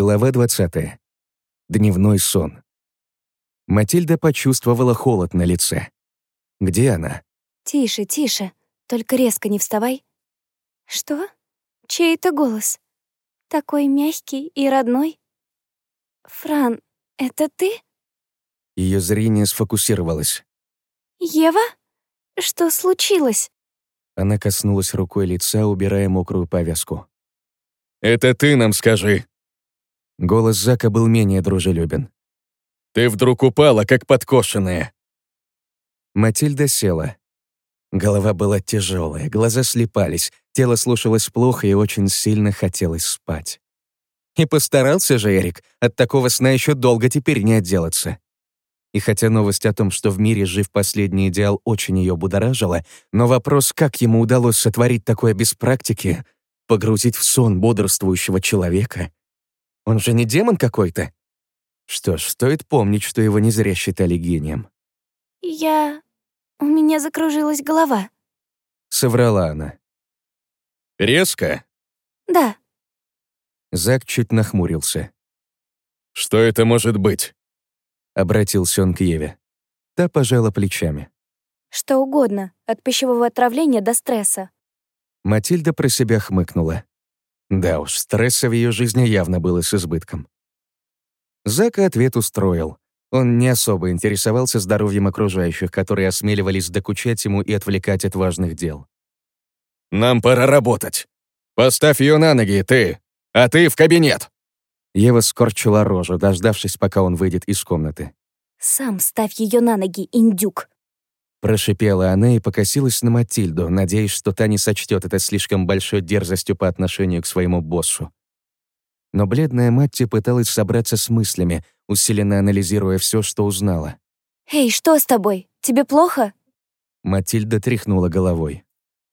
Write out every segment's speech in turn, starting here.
Глава 20. Дневной сон. Матильда почувствовала холод на лице. Где она? Тише, тише. Только резко не вставай. Что? Чей это голос? Такой мягкий и родной. Фран, это ты? Ее зрение сфокусировалось. Ева? Что случилось? Она коснулась рукой лица, убирая мокрую повязку. «Это ты нам скажи!» Голос Зака был менее дружелюбен. «Ты вдруг упала, как подкошенная!» Матильда села. Голова была тяжелая, глаза слепались, тело слушалось плохо и очень сильно хотелось спать. И постарался же Эрик, от такого сна еще долго теперь не отделаться. И хотя новость о том, что в мире жив последний идеал, очень ее будоражила, но вопрос, как ему удалось сотворить такое без практики, погрузить в сон бодрствующего человека, он же не демон какой-то. Что ж, стоит помнить, что его не зря считали гением. Я... У меня закружилась голова. Соврала она. «Резко?» Да. Зак чуть нахмурился. «Что это может быть?» Обратился он к Еве. Та пожала плечами. Что угодно, от пищевого отравления до стресса. Матильда про себя хмыкнула. Да уж, стресса в ее жизни явно было с избытком. Зака ответ устроил. Он не особо интересовался здоровьем окружающих, которые осмеливались докучать ему и отвлекать от важных дел. «Нам пора работать. Поставь ее на ноги, ты, а ты в кабинет!» Ева скорчила рожу, дождавшись, пока он выйдет из комнаты. Сам ставь ее на ноги, индюк. Прошипела она и покосилась на Матильду, надеясь, что та не сочтет это слишком большой дерзостью по отношению к своему боссу. Но бледная Матти пыталась собраться с мыслями, усиленно анализируя все, что узнала. Эй, что с тобой? Тебе плохо? Матильда тряхнула головой.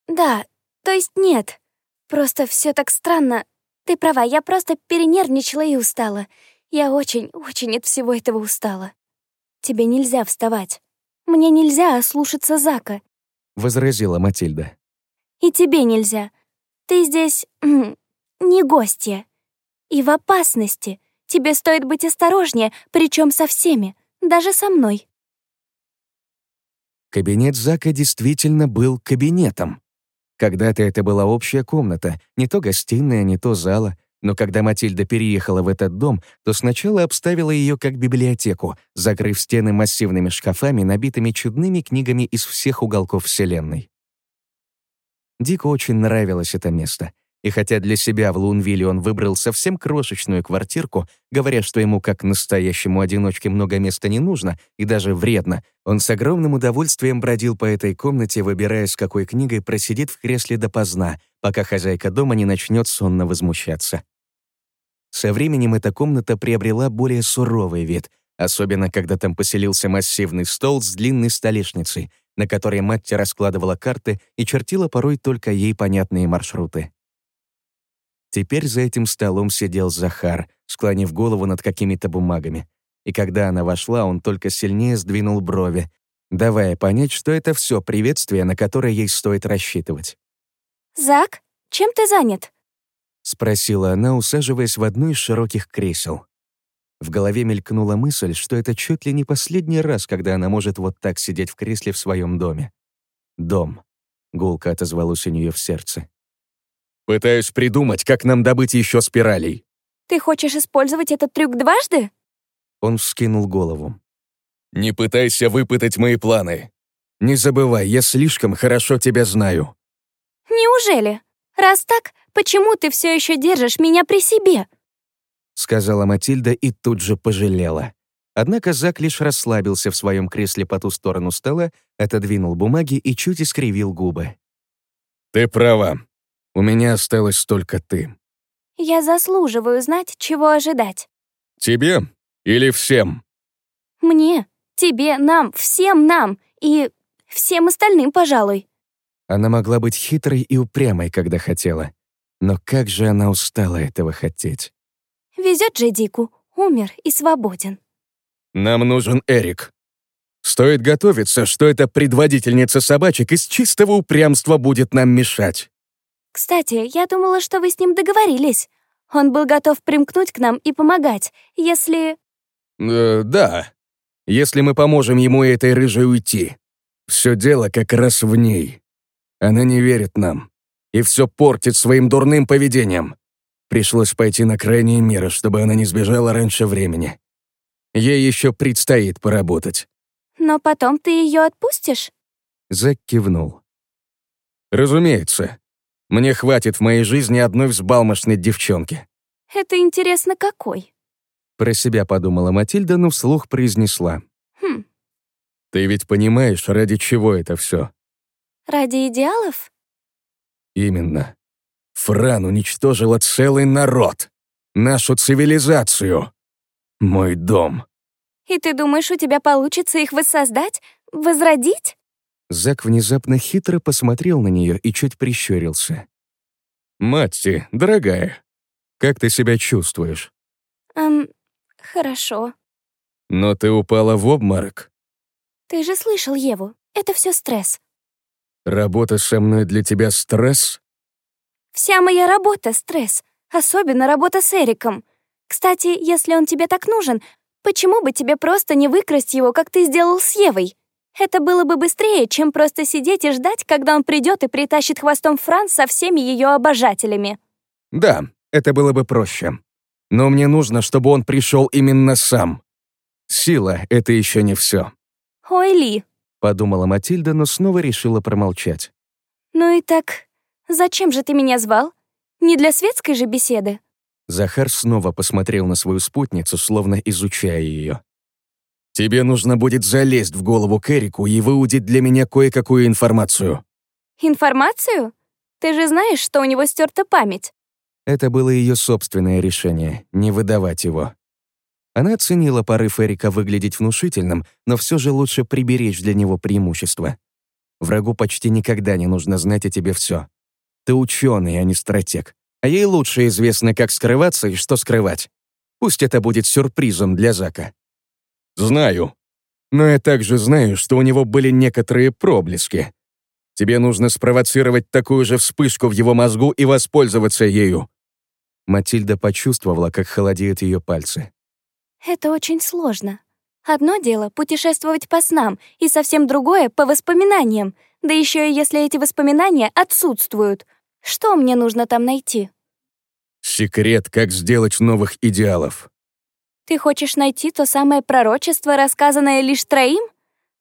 Да, то есть нет. Просто все так странно. Ты права, я просто перенервничала и устала. Я очень, очень от всего этого устала. Тебе нельзя вставать. Мне нельзя ослушаться Зака. Возразила Матильда. И тебе нельзя. Ты здесь не гостья. И в опасности. Тебе стоит быть осторожнее, причем со всеми, даже со мной. Кабинет Зака действительно был кабинетом. Когда-то это была общая комната, не то гостиная, не то зала, но когда Матильда переехала в этот дом, то сначала обставила ее как библиотеку, закрыв стены массивными шкафами, набитыми чудными книгами из всех уголков Вселенной. Дику очень нравилось это место. И хотя для себя в Лунвилле он выбрал совсем крошечную квартирку, говоря, что ему как настоящему одиночке много места не нужно и даже вредно, он с огромным удовольствием бродил по этой комнате, выбирая, с какой книгой просидит в кресле допоздна, пока хозяйка дома не начнет сонно возмущаться. Со временем эта комната приобрела более суровый вид, особенно когда там поселился массивный стол с длинной столешницей, на которой мать раскладывала карты и чертила порой только ей понятные маршруты. Теперь за этим столом сидел Захар, склонив голову над какими-то бумагами. И когда она вошла, он только сильнее сдвинул брови, давая понять, что это все приветствие, на которое ей стоит рассчитывать. «Зак, чем ты занят?» — спросила она, усаживаясь в одно из широких кресел. В голове мелькнула мысль, что это чуть ли не последний раз, когда она может вот так сидеть в кресле в своем доме. «Дом», — гулко отозвалось у нее в сердце. «Пытаюсь придумать, как нам добыть еще спиралей». «Ты хочешь использовать этот трюк дважды?» Он вскинул голову. «Не пытайся выпытать мои планы. Не забывай, я слишком хорошо тебя знаю». «Неужели? Раз так, почему ты все еще держишь меня при себе?» Сказала Матильда и тут же пожалела. Однако Зак лишь расслабился в своем кресле по ту сторону стола, отодвинул бумаги и чуть искривил губы. «Ты права. У меня осталось только ты». «Я заслуживаю знать, чего ожидать». «Тебе или всем?» «Мне, тебе, нам, всем нам и всем остальным, пожалуй». Она могла быть хитрой и упрямой, когда хотела. Но как же она устала этого хотеть. Везет же Дику, умер и свободен. «Нам нужен Эрик. Стоит готовиться, что эта предводительница собачек из чистого упрямства будет нам мешать». Кстати, я думала, что вы с ним договорились. Он был готов примкнуть к нам и помогать, если... Э, да, если мы поможем ему и этой рыжей уйти. Все дело как раз в ней. Она не верит нам и все портит своим дурным поведением. Пришлось пойти на крайние меры, чтобы она не сбежала раньше времени. Ей еще предстоит поработать. Но потом ты ее отпустишь? Зак кивнул. Разумеется. Мне хватит в моей жизни одной взбалмошной девчонки. Это интересно какой? Про себя подумала Матильда, но вслух произнесла. Хм, Ты ведь понимаешь, ради чего это все? ради идеалов? Именно. Фран уничтожила целый народ. Нашу цивилизацию. Мой дом. И ты думаешь, у тебя получится их воссоздать? Возродить? Зак внезапно хитро посмотрел на нее и чуть прищурился. Матти, дорогая, как ты себя чувствуешь? Эм, хорошо. Но ты упала в обморок. Ты же слышал Еву. Это все стресс. Работа со мной для тебя стресс? Вся моя работа — стресс. Особенно работа с Эриком. Кстати, если он тебе так нужен, почему бы тебе просто не выкрасть его, как ты сделал с Евой? Это было бы быстрее, чем просто сидеть и ждать, когда он придет и притащит хвостом Франц со всеми ее обожателями. Да, это было бы проще. Но мне нужно, чтобы он пришел именно сам. Сила — это еще не все. Ой, Ли, Подумала Матильда, но снова решила промолчать. ну и так, зачем же ты меня звал? Не для светской же беседы? Захар снова посмотрел на свою спутницу, словно изучая ее. Тебе нужно будет залезть в голову к Эрику и выудить для меня кое-какую информацию. Информацию? Ты же знаешь, что у него стерта память. Это было ее собственное решение — не выдавать его. Она оценила порыв Эрика выглядеть внушительным, но все же лучше приберечь для него преимущество. Врагу почти никогда не нужно знать о тебе все. Ты ученый, а не стратег. А ей лучше известно, как скрываться и что скрывать. Пусть это будет сюрпризом для Зака. Знаю. Но я также знаю, что у него были некоторые проблески. Тебе нужно спровоцировать такую же вспышку в его мозгу и воспользоваться ею. Матильда почувствовала, как холодеют ее пальцы. Это очень сложно. Одно дело — путешествовать по снам, и совсем другое — по воспоминаниям. Да еще и если эти воспоминания отсутствуют. Что мне нужно там найти? Секрет, как сделать новых идеалов. Ты хочешь найти то самое пророчество, рассказанное лишь троим?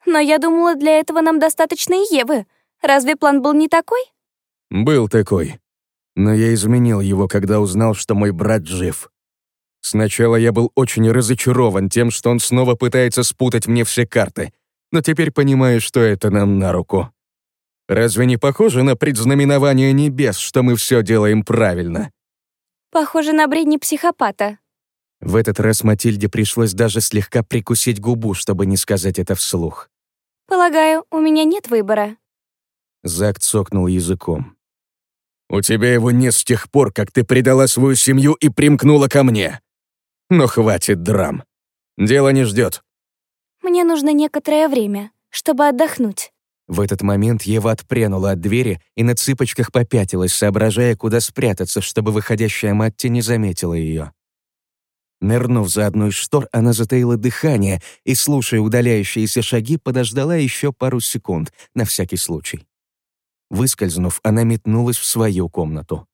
Но я думала, для этого нам достаточно и Евы. Разве план был не такой? Был такой. Но я изменил его, когда узнал, что мой брат жив. Сначала я был очень разочарован тем, что он снова пытается спутать мне все карты, но теперь понимаю, что это нам на руку. Разве не похоже на предзнаменование небес, что мы все делаем правильно? Похоже на бредни психопата. В этот раз Матильде пришлось даже слегка прикусить губу, чтобы не сказать это вслух. Полагаю, у меня нет выбора. Зак цокнул языком. У тебя его нет с тех пор, как ты предала свою семью и примкнула ко мне. Но хватит драм. Дело не ждет. Мне нужно некоторое время, чтобы отдохнуть. В этот момент Ева отпрянула от двери и на цыпочках попятилась, соображая, куда спрятаться, чтобы выходящая Матти не заметила ее. Нырнув за одну из штор, она затаила дыхание и, слушая удаляющиеся шаги, подождала еще пару секунд, на всякий случай. Выскользнув, она метнулась в свою комнату.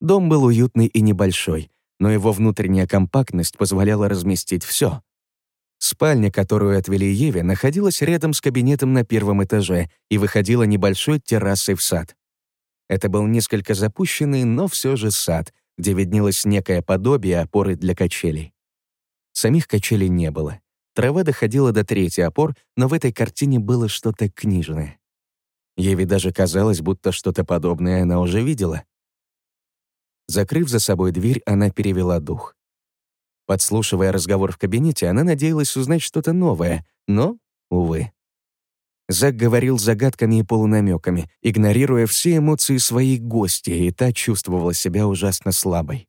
Дом был уютный и небольшой, но его внутренняя компактность позволяла разместить все. Спальня, которую отвели Еве, находилась рядом с кабинетом на первом этаже и выходила небольшой террасой в сад. Это был несколько запущенный, но все же сад, где виднелось некое подобие опоры для качелей. Самих качелей не было. Трава доходила до третьей опор, но в этой картине было что-то книжное. Еве даже казалось, будто что-то подобное она уже видела. Закрыв за собой дверь, она перевела дух. Подслушивая разговор в кабинете, она надеялась узнать что-то новое, но, увы. Зак говорил загадками и полунамеками, игнорируя все эмоции своей гости, и та чувствовала себя ужасно слабой.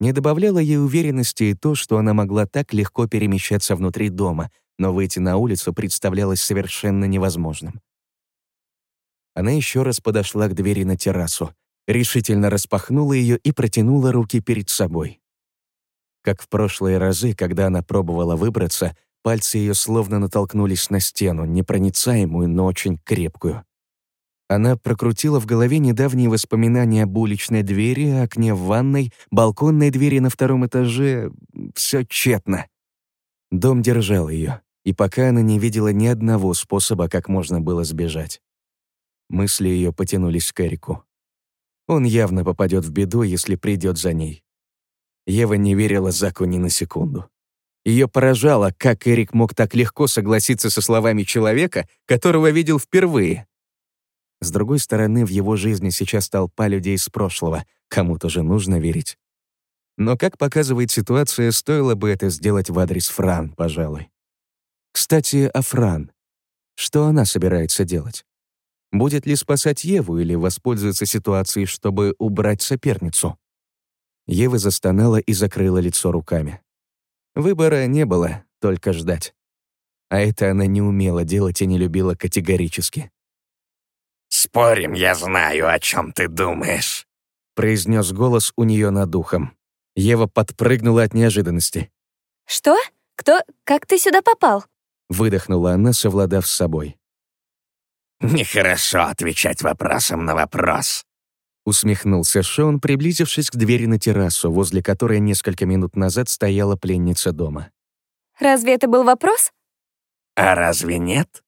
Не добавляло ей уверенности и то, что она могла так легко перемещаться внутри дома, но выйти на улицу представлялось совершенно невозможным. Она еще раз подошла к двери на террасу. решительно распахнула ее и протянула руки перед собой. Как в прошлые разы, когда она пробовала выбраться, пальцы ее словно натолкнулись на стену, непроницаемую, но очень крепкую. Она прокрутила в голове недавние воспоминания об уличной двери, окне в ванной, балконной двери на втором этаже. Все тщетно. Дом держал ее, и пока она не видела ни одного способа, как можно было сбежать. Мысли ее потянулись к Эрику. Он явно попадет в беду, если придет за ней. Ева не верила Заку ни на секунду. Ее поражало, как Эрик мог так легко согласиться со словами человека, которого видел впервые. С другой стороны, в его жизни сейчас толпа людей из прошлого, кому-то же нужно верить. Но, как показывает ситуация, стоило бы это сделать в адрес Фран, пожалуй. Кстати, о Фран. Что она собирается делать? Будет ли спасать Еву или воспользуется ситуацией, чтобы убрать соперницу? Ева застонала и закрыла лицо руками. Выбора не было, только ждать. А это она не умела делать и не любила категорически. «Спорим, я знаю, о чем ты думаешь», — произнес голос у нее над ухом. Ева подпрыгнула от неожиданности. «Что? Кто? Как ты сюда попал?» Выдохнула она, совладав с собой. «Нехорошо отвечать вопросом на вопрос», Усмехнулся Шон, приблизившись к двери на террасу, возле которой несколько минут назад стояла пленница дома. «Разве это был вопрос?» «А разве нет?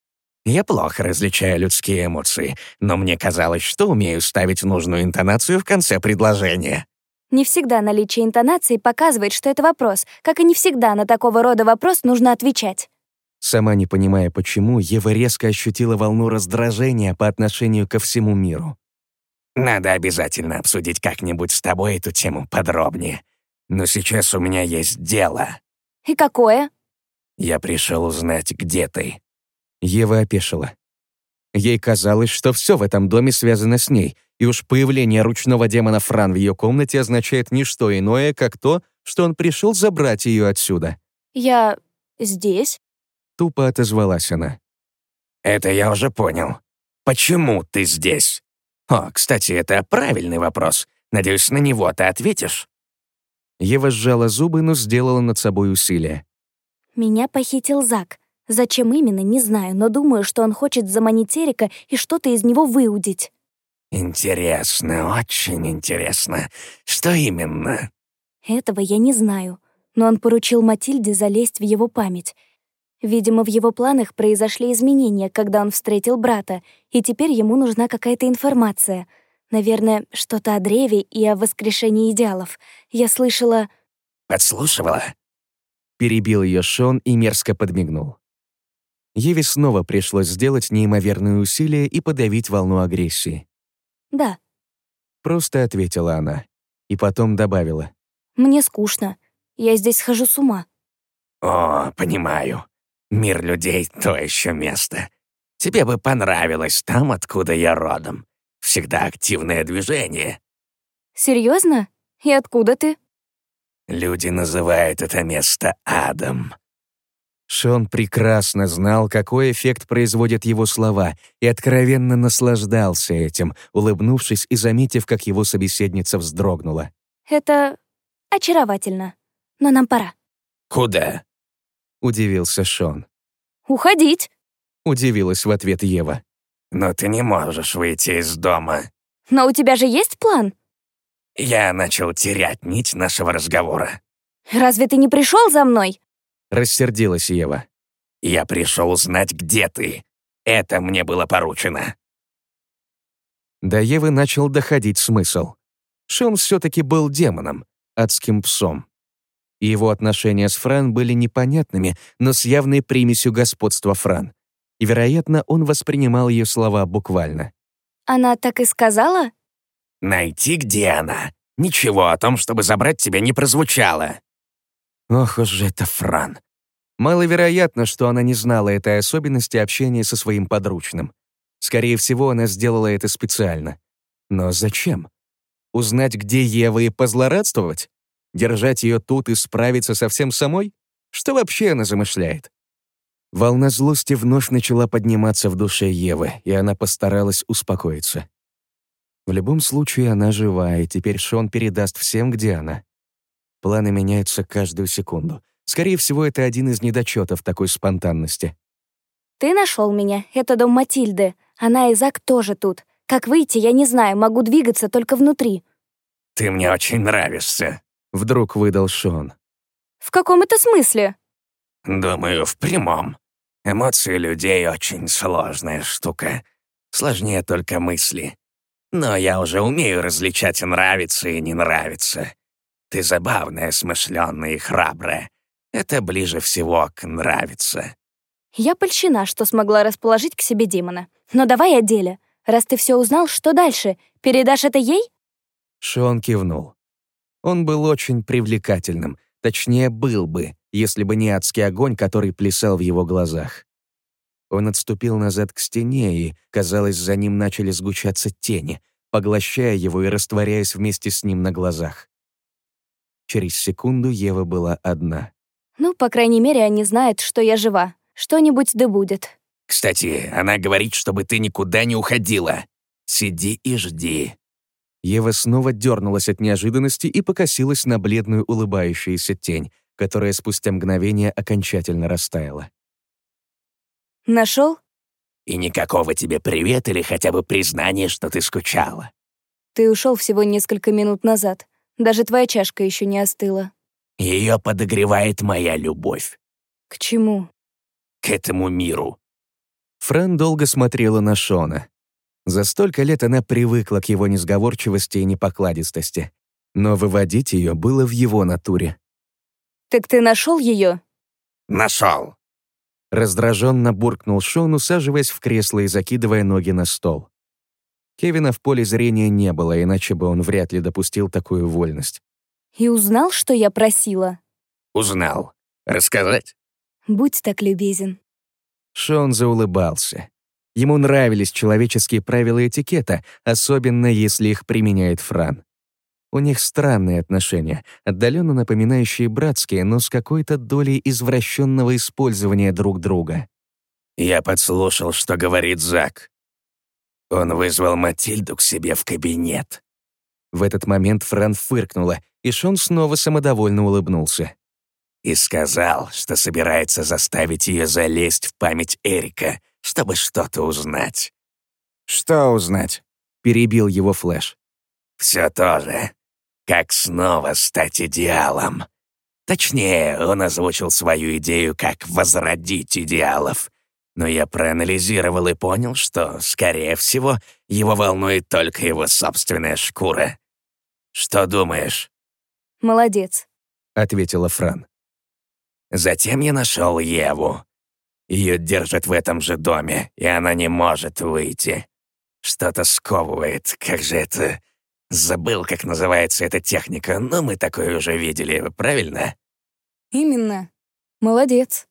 Я плохо различаю людские эмоции, но мне казалось, что умею ставить нужную интонацию в конце предложения». Не всегда наличие интонации показывает, что это вопрос, как и не всегда на такого рода вопрос нужно отвечать. Сама не понимая почему, Ева резко ощутила волну раздражения по отношению ко всему миру. Надо обязательно обсудить как-нибудь с тобой эту тему подробнее. Но сейчас у меня есть дело. И какое? Я пришел узнать, где ты. Ева опешила. Ей казалось, что все в этом доме связано с ней, и уж появление ручного демона Фран в ее комнате означает не что иное, как то, что он пришел забрать ее отсюда. «Я здесь?» Тупо отозвалась она. «Это я уже понял. Почему ты здесь?» «О, кстати, это правильный вопрос. Надеюсь, на него ты ответишь». Ева сжала зубы, но сделала над собой усилие. «Меня похитил Зак. Зачем именно, не знаю, но думаю, что он хочет заманить Эрика и что-то из него выудить». «Интересно, очень интересно. Что именно?» «Этого я не знаю, но он поручил Матильде залезть в его память. Видимо, в его планах произошли изменения, когда он встретил брата, и теперь ему нужна какая-то информация. Наверное, что-то о древе и о воскрешении идеалов. Я слышала... «Подслушивала?» Перебил ее Шон и мерзко подмигнул. Еве снова пришлось сделать неимоверные усилия и подавить волну агрессии. «Да». Просто ответила она. И потом добавила. «Мне скучно. Я здесь схожу с ума». «О, понимаю. Мир людей — то еще место. Тебе бы понравилось там, откуда я родом. Всегда активное движение. Серьезно? И откуда ты? Люди называют это место адом. Шон прекрасно знал, какой эффект производят его слова, и откровенно наслаждался этим, улыбнувшись и заметив, как его собеседница вздрогнула. «Это очаровательно. Но нам пора». «Куда?» — удивился Шон. «Уходить!» — удивилась в ответ Ева. «Но ты не можешь выйти из дома». «Но у тебя же есть план?» Я начал терять нить нашего разговора. «Разве ты не пришел за мной?» Рассердилась Ева. «Я пришел узнать, где ты. Это мне было поручено». До Евы начал доходить смысл. Шон все-таки был демоном, адским псом и его отношения с Фран были непонятными, но с явной примесью господства Фран. И, вероятно, он воспринимал ее слова буквально. «Она так и сказала?» «Найти, где она. Ничего о том, чтобы забрать тебя, не прозвучало». Ох уж это Фран. Маловероятно, что она не знала этой особенности общения со своим подручным. Скорее всего, она сделала это специально. Но зачем? Узнать, где Ева и позлорадствовать? Держать ее тут и справиться со всем самой? Что вообще она замышляет? Волна злости вновь начала подниматься в душе Евы, и она постаралась успокоиться. В любом случае, она жива, и теперь Шон передаст всем, где она. Планы меняются каждую секунду. Скорее всего, это один из недочетов такой спонтанности. Ты нашел меня. Это дом Матильды. Она и Зак тоже тут. Как выйти, я не знаю, могу двигаться только внутри. «Ты мне очень нравишься», — вдруг выдал Шон. В каком это смысле? «Думаю, в прямом. Эмоции людей очень сложная штука. Сложнее только мысли. Но я уже умею различать нравится и не нравится. Ты забавная, смышленная и храбрая. Это ближе всего к нравится. Я польщена, что смогла расположить к себе демона. Но давай о деле. Раз ты все узнал, что дальше? Передашь это ей? Шон кивнул. Он был очень привлекательным. Точнее, был бы, если бы не адский огонь, который плясал в его глазах. Он отступил назад к стене, и, казалось, за ним начали сгущаться тени, поглощая его и растворяясь вместе с ним на глазах. Через секунду Ева была одна. Ну, по крайней мере, они знают, что я жива. Что-нибудь да будет. Кстати, она говорит, чтобы ты никуда не уходила. Сиди и жди. Ева снова дернулась от неожиданности и покосилась на бледную улыбающуюся тень, которая спустя мгновение окончательно растаяла. Нашел? И никакого тебе привет или хотя бы признания, что ты скучала. Ты ушел всего несколько минут назад. Даже твоя чашка еще не остыла. Ее подогревает моя любовь. К чему? К этому миру. Фран долго смотрела на Шона. За столько лет она привыкла к его несговорчивости и непокладистости. Но выводить ее было в его натуре. Так ты нашел ее? Нашел. Раздраженно буркнул Шон, усаживаясь в кресло и закидывая ноги на стол. Кевина в поле зрения не было, иначе бы он вряд ли допустил такую вольность. И узнал, что я просила? Узнал. Рассказать? Будь так любезен. Шон заулыбался. Ему нравились человеческие правила этикета, особенно если их применяет Фран. У них странные отношения, отдаленно напоминающие братские, но с какой-то долей извращенного использования друг друга. Я подслушал, что говорит Зак. Он вызвал Матильду к себе в кабинет. В этот момент Фран фыркнула, и Шон снова самодовольно улыбнулся. И сказал, что собирается заставить ее залезть в память Эрика, чтобы что-то узнать. «Что узнать?» — перебил его Флэш. «Все то же. Как снова стать идеалом. Точнее, он озвучил свою идею, как возродить идеалов. Но я проанализировал и понял, что, скорее всего, его волнует только его собственная шкура. Что думаешь?» «Молодец», — ответила Фран. Затем я нашел Еву. Ее держат в этом же доме, и она не может выйти. Что-то сковывает, как же это... Забыл, как называется эта техника, но мы такое уже видели, правильно? «Именно. Молодец».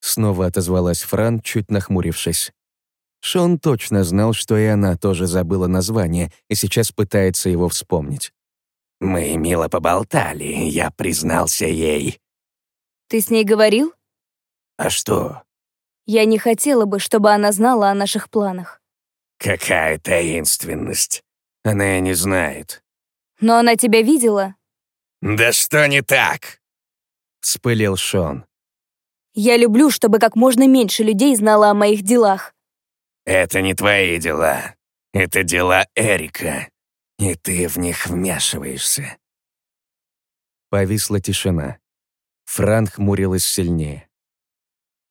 Снова отозвалась Фран, чуть нахмурившись. Шон точно знал, что и она тоже забыла название и сейчас пытается его вспомнить. Мы мило поболтали, я признался ей. «Ты с ней говорил?» «А что?» «Я не хотела бы, чтобы она знала о наших планах». «Какая таинственность. Она и не знает». «Но она тебя видела?» «Да что не так?» — вспылил Шон. «Я люблю, чтобы как можно меньше людей знало о моих делах». «Это не твои дела. Это дела Эрика. И ты в них вмешиваешься». Повисла тишина. Фран хмурилась сильнее.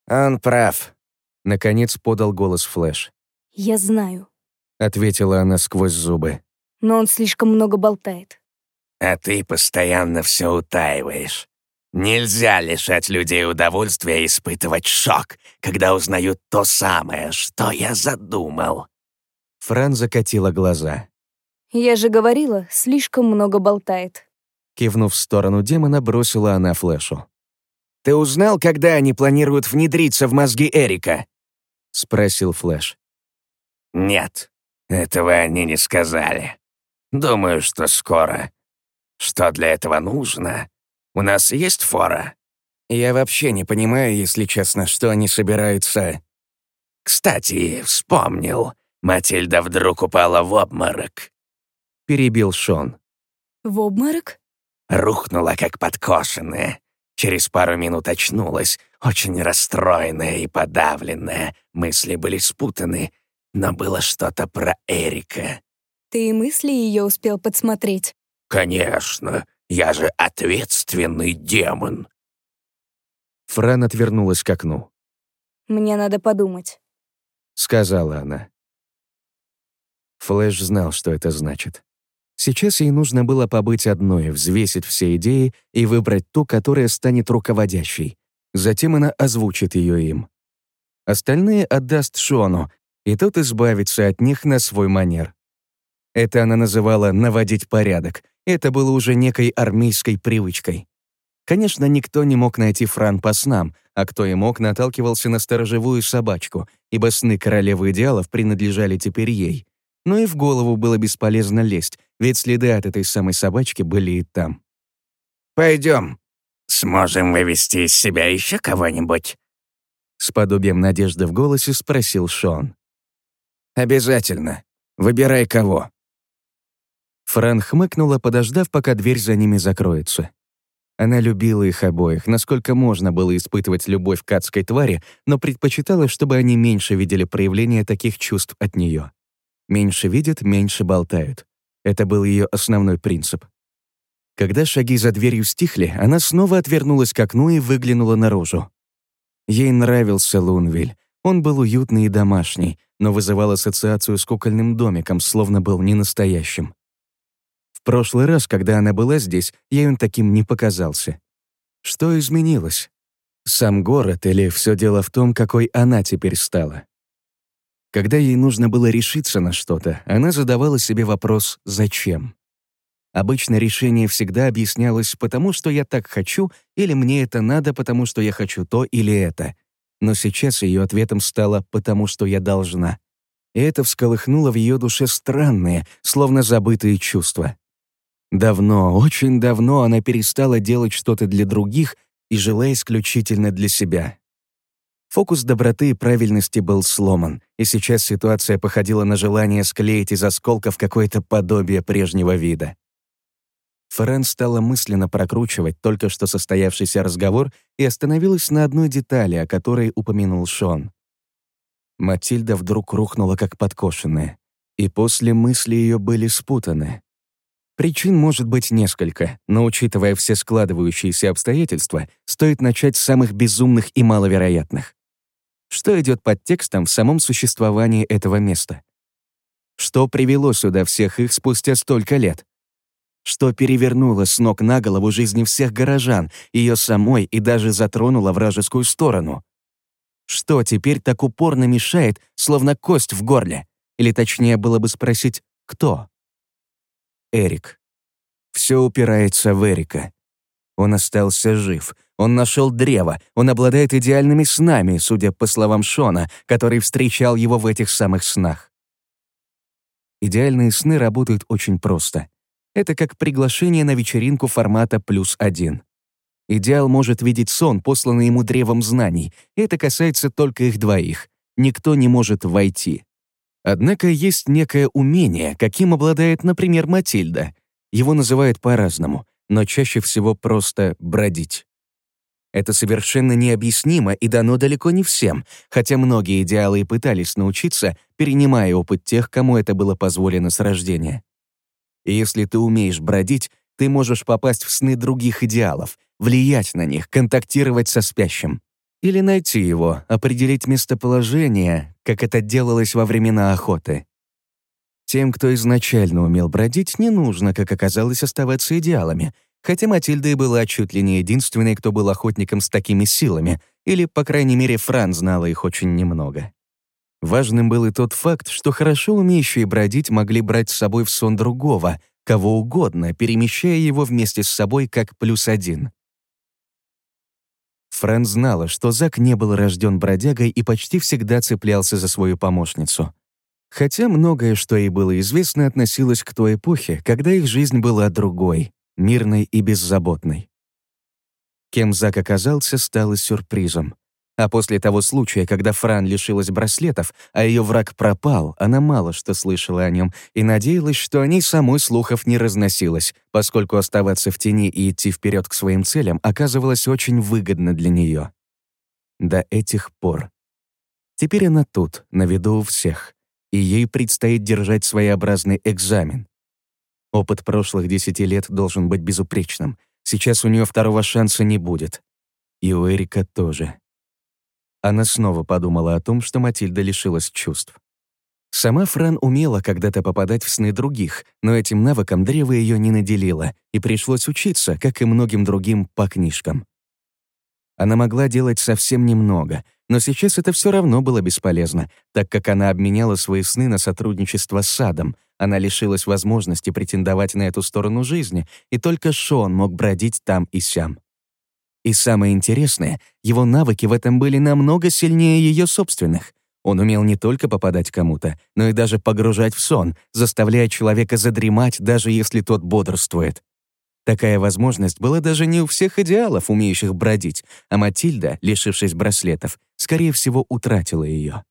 «Он прав», — наконец подал голос Флэш. «Я знаю», — ответила она сквозь зубы. «но он слишком много болтает». «А ты постоянно все утаиваешь. Нельзя лишать людей удовольствия испытывать шок, когда узнают то самое, что я задумал». Фран закатила глаза. «Я же говорила, слишком много болтает». Кивнув в сторону демона, бросила она флешу. «Ты узнал, когда они планируют внедриться в мозги Эрика?» — спросил Флэш. «Нет, этого они не сказали. Думаю, что скоро. Что для этого нужно? У нас есть фора?» «Я вообще не понимаю, если честно, что они собираются...» «Кстати, вспомнил. Матильда вдруг упала в обморок. — перебил Шон. «В обморок?» Рухнула, как подкошенная. Через пару минут очнулась, очень расстроенная и подавленная. Мысли были спутаны, но было что-то про Эрика. «Ты и мысли ее успел подсмотреть?» «Конечно, я же ответственный демон». Фран отвернулась к окну. «Мне надо подумать», — сказала она. Флэш знал, что это значит. Сейчас ей нужно было побыть одной, взвесить все идеи и выбрать ту, которая станет руководящей. Затем она озвучит ее им. Остальные отдаст Шону, и тот избавится от них на свой манер. Это она называла «наводить порядок». Это было уже некой армейской привычкой. Конечно, никто не мог найти Фран по снам, а кто и мог, наталкивался на сторожевую собачку, ибо сны королевы идеалов принадлежали теперь ей. Но и в голову было бесполезно лезть, ведь следы от этой самой собачки были и там. «Пойдем. Сможем вывести из себя еще кого-нибудь?» С подобием надежды в голосе спросил Шон. «Обязательно. Выбирай кого». Фран хмыкнула, подождав, пока дверь за ними закроется. Она любила их обоих, насколько можно было испытывать любовь к адской твари, но предпочитала, чтобы они меньше видели проявления таких чувств от нее. Меньше видят, меньше болтают. Это был ее основной принцип. Когда шаги за дверью стихли, она снова отвернулась к окну и выглянула наружу. Ей нравился Лунвиль. Он был уютный и домашний, но вызывал ассоциацию с кукольным домиком, словно был ненастоящим. В прошлый раз, когда она была здесь, ей он таким не показался. Что изменилось? Сам город или все дело в том, какой она теперь стала? Когда ей нужно было решиться на что-то, она задавала себе вопрос «зачем?». Обычно решение всегда объяснялось «потому что я так хочу» или «мне это надо, потому что я хочу то или это». Но сейчас ее ответом стало «потому что я должна». И это всколыхнуло в ее душе странные, словно забытые чувства. Давно, очень давно она перестала делать что-то для других и жила исключительно для себя. Фокус доброты и правильности был сломан, и сейчас ситуация походила на желание склеить из осколков какое-то подобие прежнего вида. Фрэн стала мысленно прокручивать только что состоявшийся разговор и остановилась на одной детали, о которой упомянул Шон. Матильда вдруг рухнула как подкошенная, и после мысли ее были спутаны. Причин может быть несколько, но учитывая все складывающиеся обстоятельства, стоит начать с самых безумных и маловероятных. Что идет под текстом в самом существовании этого места? Что привело сюда всех их спустя столько лет? Что перевернуло с ног на голову жизни всех горожан, ее самой и даже затронуло вражескую сторону? Что теперь так упорно мешает, словно кость в горле? Или точнее было бы спросить «кто?» Эрик. Все упирается в Эрика. Он остался жив, он нашел древо, он обладает идеальными снами, судя по словам Шона, который встречал его в этих самых снах. Идеальные сны работают очень просто. Это как приглашение на вечеринку формата «плюс один». Идеал может видеть сон, посланный ему древом знаний, это касается только их двоих. Никто не может войти. Однако есть некое умение, каким обладает, например, Матильда. Его называют по-разному, но чаще всего просто «бродить». Это совершенно необъяснимо и дано далеко не всем, хотя многие идеалы и пытались научиться, перенимая опыт тех, кому это было позволено с рождения. И если ты умеешь бродить, ты можешь попасть в сны других идеалов, влиять на них, контактировать со спящим. Или найти его, определить местоположение, как это делалось во времена охоты. Тем, кто изначально умел бродить, не нужно, как оказалось, оставаться идеалами — хотя Матильда и была чуть ли не единственной, кто был охотником с такими силами, или, по крайней мере, Фран знала их очень немного. Важным был и тот факт, что хорошо умеющие бродить могли брать с собой в сон другого, кого угодно, перемещая его вместе с собой как плюс один. Фран знала, что Зак не был рожден бродягой и почти всегда цеплялся за свою помощницу. Хотя многое, что ей было известно, относилось к той эпохе, когда их жизнь была другой мирной и беззаботной. Кем Зак оказался, стало сюрпризом. А после того случая, когда Фран лишилась браслетов, а ее враг пропал, она мало что слышала о нем и надеялась, что о ней самой слухов не разносилось, поскольку оставаться в тени и идти вперед к своим целям оказывалось очень выгодно для нее. До этих пор. Теперь она тут, на виду у всех, и ей предстоит держать своеобразный экзамен. Опыт прошлых десяти лет должен быть безупречным. Сейчас у нее второго шанса не будет. И у Эрика тоже. Она снова подумала о том, что Матильда лишилась чувств. Сама Фран умела когда-то попадать в сны других, но этим навыком древо ее не наделило, и пришлось учиться, как и многим другим, по книжкам. Она могла делать совсем немного, но сейчас это все равно было бесполезно, так как она обменяла свои сны на сотрудничество с садом, она лишилась возможности претендовать на эту сторону жизни, и только Шон мог бродить там и сям. И самое интересное, его навыки в этом были намного сильнее ее собственных. Он умел не только попадать кому-то, но и даже погружать в сон, заставляя человека задремать, даже если тот бодрствует. Такая возможность была даже не у всех идеалов, умеющих бродить, а Матильда, лишившись браслетов, скорее всего, утратила ее.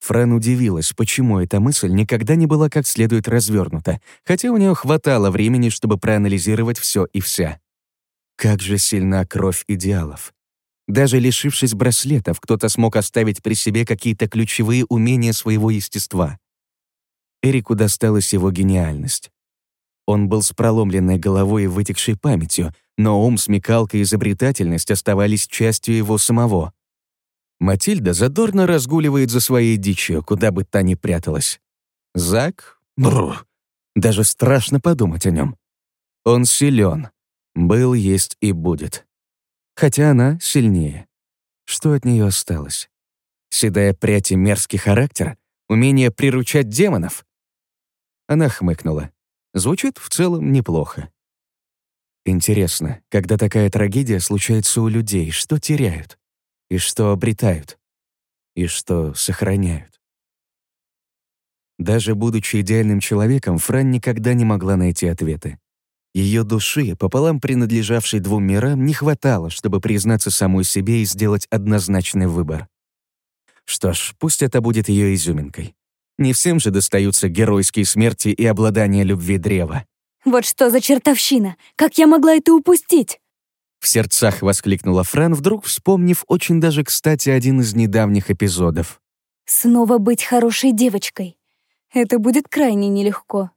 Фран удивилась, почему эта мысль никогда не была как следует развернута, хотя у нее хватало времени, чтобы проанализировать все и вся. Как же сильна кровь идеалов. Даже лишившись браслетов, кто-то смог оставить при себе какие-то ключевые умения своего естества. Эрику досталась его гениальность. Он был с проломленной головой и вытекшей памятью, но ум, смекалка и изобретательность оставались частью его самого. Матильда задорно разгуливает за своей дичью, куда бы та ни пряталась. Зак? Бррр. Даже страшно подумать о нем. Он силен, был, есть и будет. Хотя она сильнее. Что от нее осталось? Седая прядь и мерзкий характер? Умение приручать демонов? Она хмыкнула. Звучит в целом неплохо. Интересно, когда такая трагедия случается у людей, что теряют? И что обретают? И что сохраняют? Даже будучи идеальным человеком, Фран никогда не могла найти ответы. Ее души, пополам принадлежавшей двум мирам, не хватало, чтобы признаться самой себе и сделать однозначный выбор. Что ж, пусть это будет ее изюминкой. Не всем же достаются геройские смерти и обладание любви древа. «Вот что за чертовщина! Как я могла это упустить?» В сердцах воскликнула Фран, вдруг вспомнив очень даже кстати один из недавних эпизодов. «Снова быть хорошей девочкой. Это будет крайне нелегко».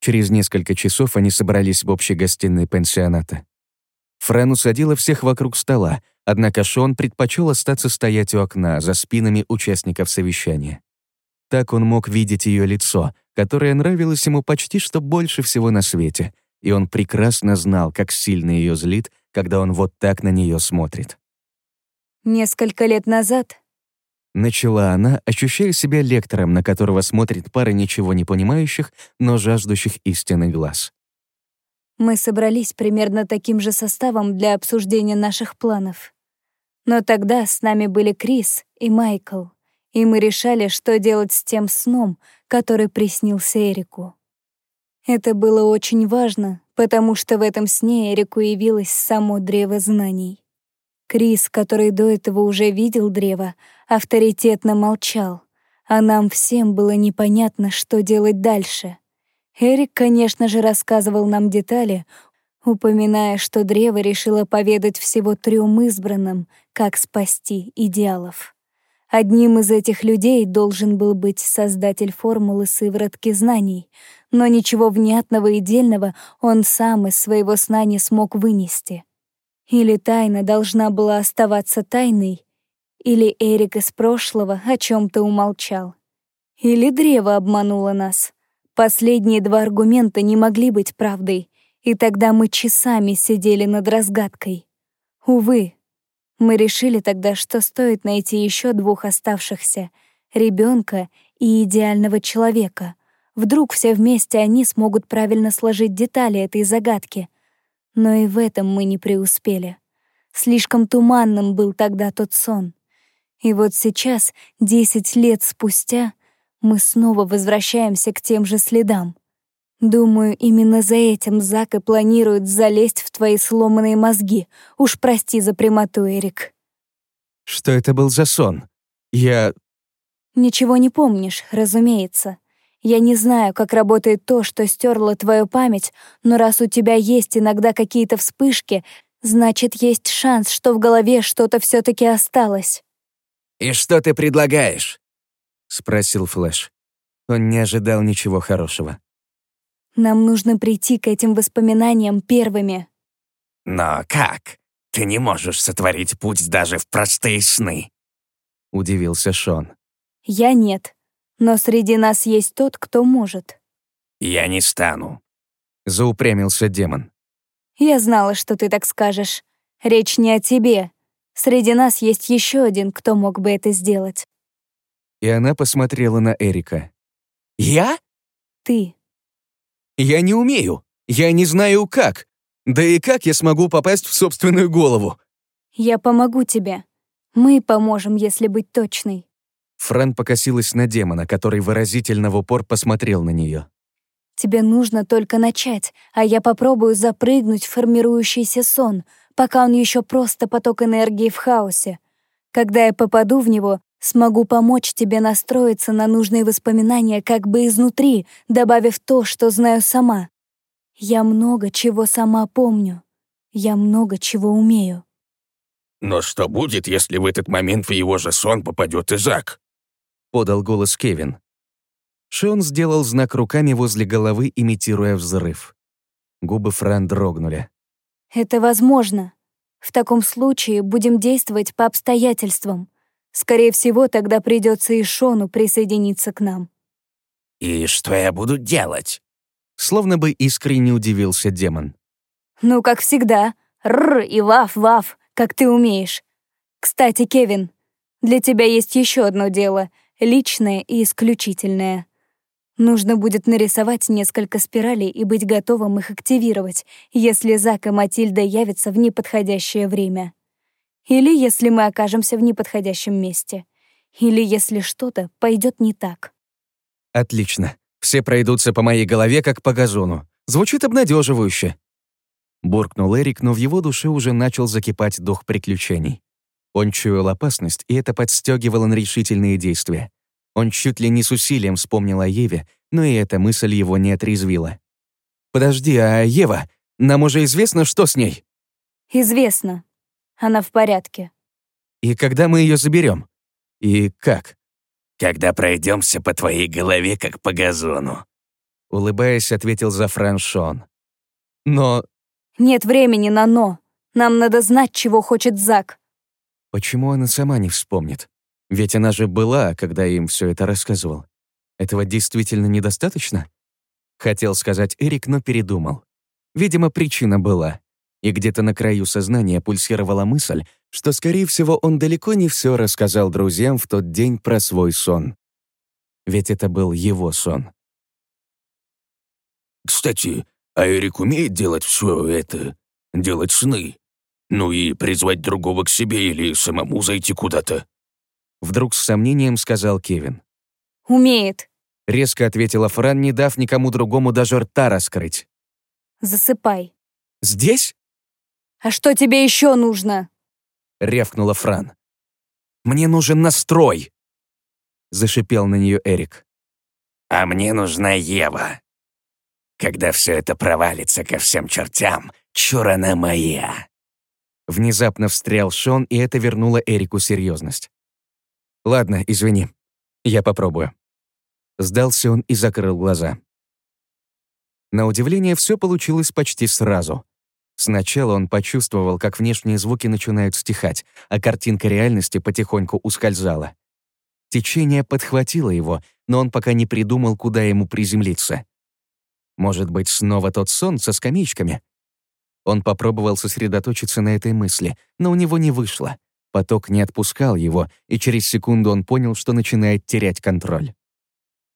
Через несколько часов они собрались в общей гостиной пансионата. Фран усадила всех вокруг стола, однако Шон предпочел остаться стоять у окна за спинами участников совещания. Так он мог видеть ее лицо, которое нравилось ему почти что больше всего на свете, и он прекрасно знал, как сильно ее злит, когда он вот так на нее смотрит. Несколько лет назад Начала она, ощущая себя лектором, на которого смотрит пара ничего не понимающих, но жаждущих истины глаз. Мы собрались примерно таким же составом для обсуждения наших планов. Но тогда с нами были Крис и Майкл, и мы решали, что делать с тем сном, который приснился Эрику. Это было очень важно, потому что в этом сне Эрику явилось само древо знаний. Крис, который до этого уже видел древо, авторитетно молчал, а нам всем было непонятно, что делать дальше. Эрик, конечно же, рассказывал нам детали, упоминая, что древо решило поведать всего трем избранным, как спасти идеалов. Одним из этих людей должен был быть создатель формулы сыворотки знаний, но ничего внятного и дельного он сам из своего сна не смог вынести. Или тайна должна была оставаться тайной, или Эрик из прошлого о чем-то умолчал. Или древо обмануло нас. Последние два аргумента не могли быть правдой, и тогда мы часами сидели над разгадкой. Увы, мы решили тогда, что стоит найти еще двух оставшихся — ребенка и идеального человека. Вдруг все вместе они смогут правильно сложить детали этой загадки — но и в этом мы не преуспели. Слишком туманным был тогда тот сон. И вот сейчас, десять лет спустя, мы снова возвращаемся к тем же следам. Думаю, именно за этим Зак и планирует залезть в твои сломанные мозги. Уж прости за прямоту, Эрик. Что это был за сон? Я... Ничего не помнишь, разумеется. Я не знаю, как работает то, что стерло твою память, но раз у тебя есть иногда какие-то вспышки, значит, есть шанс, что в голове что-то все таки осталось. «И что ты предлагаешь?» — спросил Флэш. Он не ожидал ничего хорошего. Нам нужно прийти к этим воспоминаниям первыми. «Но как? Ты не можешь сотворить путь даже в простые сны!» — удивился Шон. Я нет. Но среди нас есть тот, кто может. «Я не стану», — заупрямился демон. Я знала, что ты так скажешь. Речь не о тебе. Среди нас есть еще один, кто мог бы это сделать. И она посмотрела на Эрика. «Я?» Ты. «Я не умею. Я не знаю, как. Да и как я смогу попасть в собственную голову?» Я помогу тебе. Мы поможем, если быть точной. Фран покосилась на демона, который выразительно в упор посмотрел на нее. Тебе нужно только начать, а я попробую запрыгнуть в формирующийся сон, пока он еще просто поток энергии в хаосе. Когда я попаду в него, смогу помочь тебе настроиться на нужные воспоминания как бы изнутри, добавив то, что знаю сама. Я много чего сама помню. Я много чего умею. «Но что будет, если в этот момент в его же сон попадет Изак?» подал голос Кевин. Шон сделал знак руками возле головы, имитируя взрыв. Губы Фран дрогнули. «Это возможно. В таком случае будем действовать по обстоятельствам. Скорее всего, тогда придется и Шону присоединиться к нам». «И что я буду делать?» Словно бы искренне удивился демон. «Ну, как всегда. Рр и ваф-ваф, как ты умеешь. Кстати, Кевин, для тебя есть еще одно дело — личное и исключительное. Нужно будет нарисовать несколько спиралей и быть готовым их активировать, если Зак и Матильда явятся в неподходящее время. Или если мы окажемся в неподходящем месте. Или если что-то пойдет не так. Отлично. Все пройдутся по моей голове, как по газону. Звучит обнадеживающе. Буркнул Эрик, но в его душе уже начал закипать дух приключений. Он чуял опасность, и это подстегивало на решительные действия. Он чуть ли не с усилием вспомнил о Еве, но и эта мысль его не отрезвила. «Подожди, а Ева? Нам уже известно, что с ней?» «Известно. Она в порядке». «И когда мы ее заберем? И как?» «Когда пройдемся по твоей голове, как по газону», улыбаясь, ответил Зафран Шон. «Но...» «Нет времени на «но». Нам надо знать, чего хочет Зак». Почему она сама не вспомнит? Ведь она же была, когда им все это рассказывал. Этого действительно недостаточно? Хотел сказать Эрик, но передумал. Видимо, причина была. И где-то на краю сознания пульсировала мысль, что, скорее всего, он далеко не все рассказал друзьям в тот день про свой сон. Ведь это был его сон. «Кстати, а Эрик умеет делать все это? Делать сны?» Ну и призвать другого к себе или самому зайти куда-то?» Вдруг с сомнением сказал Кевин. «Умеет», — резко ответила Фран, не дав никому другому даже рта раскрыть. «Засыпай». «Здесь?» «А что тебе еще нужно?» — рявкнула Фран. «Мне нужен настрой!» — зашипел на нее Эрик. «А мне нужна Ева. Когда все это провалится ко всем чертям, чур она моя!» Внезапно встрял Шон, и это вернуло Эрику серьезность. «Ладно, извини. Я попробую». Сдался он и закрыл глаза. На удивление, все получилось почти сразу. Сначала он почувствовал, как внешние звуки начинают стихать, а картинка реальности потихоньку ускользала. Течение подхватило его, но он пока не придумал, куда ему приземлиться. Может быть, снова тот сон со скамеечками? Он попробовал сосредоточиться на этой мысли, но у него не вышло. Поток не отпускал его, и через секунду он понял, что начинает терять контроль.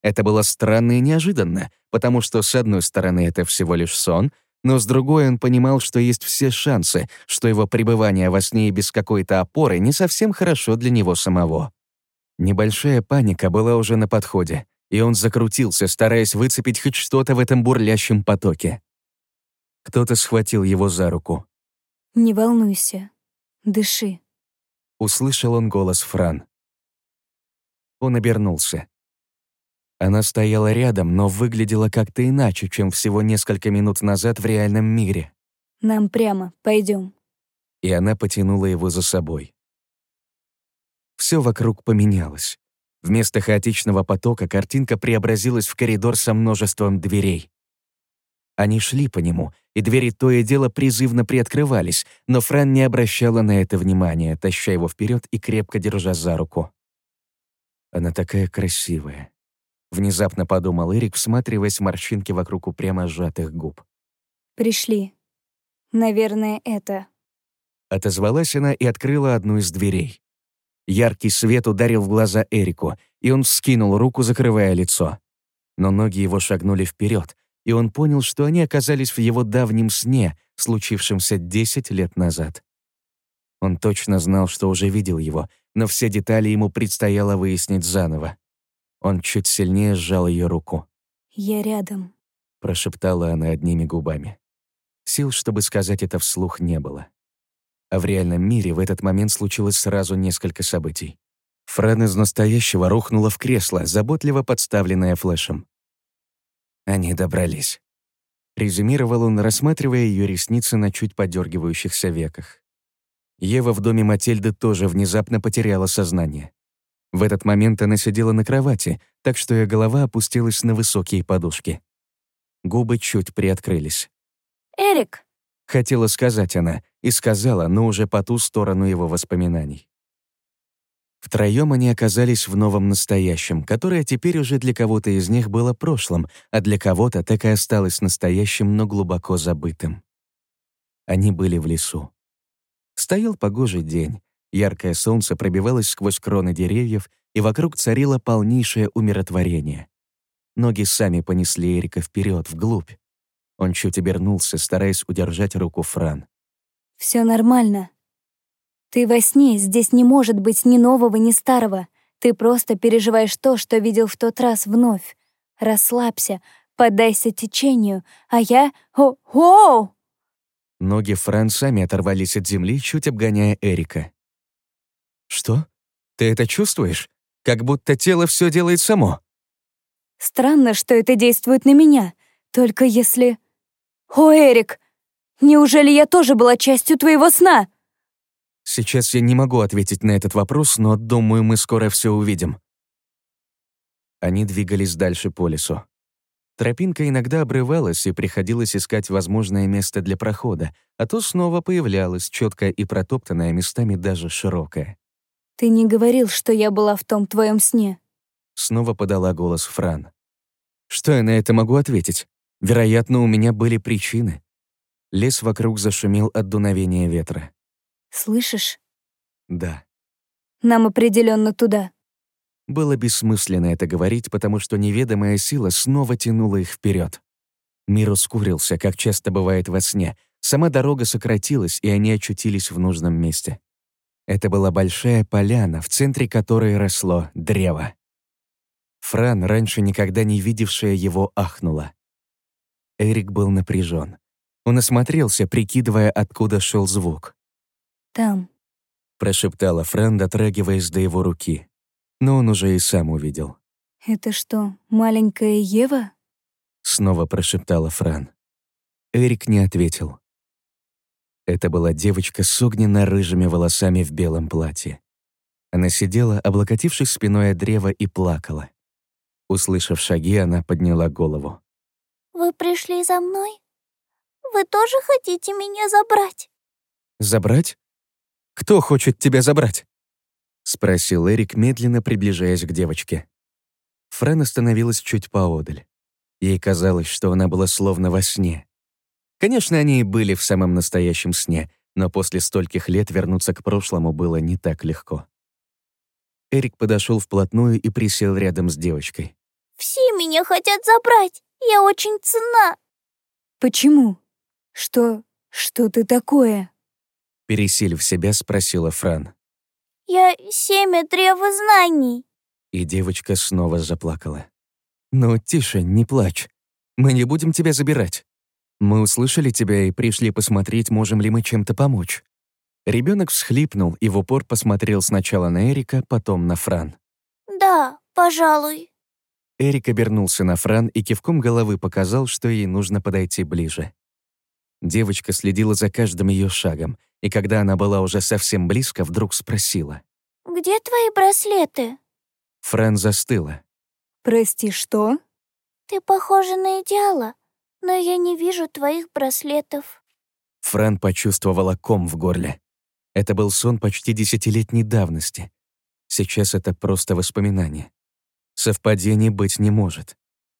Это было странно и неожиданно, потому что, с одной стороны, это всего лишь сон, но с другой он понимал, что есть все шансы, что его пребывание во сне и без какой-то опоры не совсем хорошо для него самого. Небольшая паника была уже на подходе, и он закрутился, стараясь выцепить хоть что-то в этом бурлящем потоке. Кто-то схватил его за руку. «Не волнуйся. Дыши». Услышал он голос Фран. Он обернулся. Она стояла рядом, но выглядела как-то иначе, чем всего несколько минут назад в реальном мире. «Нам прямо, пойдем. И она потянула его за собой. Все вокруг поменялось. Вместо хаотичного потока картинка преобразилась в коридор со множеством дверей. Они шли по нему, и двери то и дело призывно приоткрывались, но Фран не обращала на это внимания, таща его вперед и крепко держа за руку. Она такая красивая. Внезапно подумал Эрик, всматриваясь в морщинки вокруг упрямо сжатых губ. Пришли. Наверное, это. Отозвалась она и открыла одну из дверей. Яркий свет ударил в глаза Эрику, и он вскинул руку, закрывая лицо. Но ноги его шагнули вперед, и он понял, что они оказались в его давнем сне, случившемся 10 лет назад. Он точно знал, что уже видел его, но все детали ему предстояло выяснить заново. Он чуть сильнее сжал ее руку. «Я рядом», — прошептала она одними губами. Сил, чтобы сказать это вслух, не было. А в реальном мире в этот момент случилось сразу несколько событий. Фран из настоящего рухнула в кресло, заботливо подставленное флешем. Они добрались. Резюмировал он, рассматривая ее ресницы на чуть подергивающихся веках. Ева в доме Матильды тоже внезапно потеряла сознание. В этот момент она сидела на кровати, так что ее голова опустилась на высокие подушки. Губы чуть приоткрылись. «Эрик!» — хотела сказать она, и сказала, но уже по ту сторону его воспоминаний. Втроем они оказались в новом настоящем, которое теперь уже для кого-то из них было прошлым, а для кого-то так и осталось настоящим, но глубоко забытым. Они были в лесу. Стоял погожий день, яркое солнце пробивалось сквозь кроны деревьев, и вокруг царило полнейшее умиротворение. Ноги сами понесли Эрика вперед, вглубь. Он чуть обернулся, стараясь удержать руку Фран. Все нормально. Ты во сне, здесь не может быть ни нового, ни старого. Ты просто переживаешь то, что видел в тот раз вновь. Расслабься, поддайся течению, а я... О, о! Ноги Фран сами оторвались от земли, чуть обгоняя Эрика. «Что? Ты это чувствуешь? Как будто тело все делает само». «Странно, что это действует на меня. Только если...» «О, Эрик, Неужели я тоже была частью твоего сна?» Сейчас я не могу ответить на этот вопрос, но думаю, мы скоро все увидим. Они двигались дальше по лесу. Тропинка иногда обрывалась, и приходилось искать возможное место для прохода, а то снова появлялась, четкая и протоптанная, местами даже широкая. «Ты не говорил, что я была в том твоем сне?» Снова подала голос Фран. «Что я на это могу ответить? Вероятно, у меня были причины. Лес вокруг зашумел от дуновения ветра. «Слышишь?» «Да». «Нам определенно туда». Было бессмысленно это говорить, потому что неведомая сила снова тянула их вперед. Мир ускорился, как часто бывает во сне. Сама дорога сократилась, и они очутились в нужном месте. Это была большая поляна, в центре которой росло древо. Фран, раньше никогда не видевшая его, ахнула. Эрик был напряжен. Он осмотрелся, прикидывая, откуда шел звук. «Там», — прошептала Фран, дотрагиваясь до его руки. Но он уже и сам увидел. «Это что, маленькая Ева?» Снова прошептала Фран. Эрик не ответил. Это была девочка с огненно-рыжими волосами в белом платье. Она сидела, облокотившись спиной от древа, и плакала. Услышав шаги, она подняла голову. «Вы пришли за мной?» Вы тоже хотите меня забрать?» «Забрать? Кто хочет тебя забрать?» — спросил Эрик, медленно приближаясь к девочке. Фран остановилась чуть поодаль. Ей казалось, что она была словно во сне. Конечно, они и были в самом настоящем сне, но после стольких лет вернуться к прошлому было не так легко. Эрик подошел вплотную и присел рядом с девочкой. «Все меня хотят забрать. Я очень цена». «Почему?» «Что... что ты такое?» Пересилив себя, спросила Фран. «Я семя древа знаний». И девочка снова заплакала. «Ну, тише, не плачь. Мы не будем тебя забирать. Мы услышали тебя и пришли посмотреть, можем ли мы чем-то помочь». Ребенок всхлипнул и в упор посмотрел сначала на Эрика, потом на Фран. Да, пожалуй. Эрик обернулся на Фран и кивком головы показал, что ей нужно подойти ближе. Девочка следила за каждым ее шагом, и когда она была уже совсем близко, вдруг спросила. Где твои браслеты? Фран застыла. Прости, что? Ты похожа на идеала, но я не вижу твоих браслетов. Фран почувствовала ком в горле. Это был сон почти десятилетней давности. Сейчас это просто воспоминание. Совпадений быть не может.